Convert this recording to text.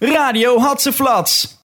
Radio Hatseflats.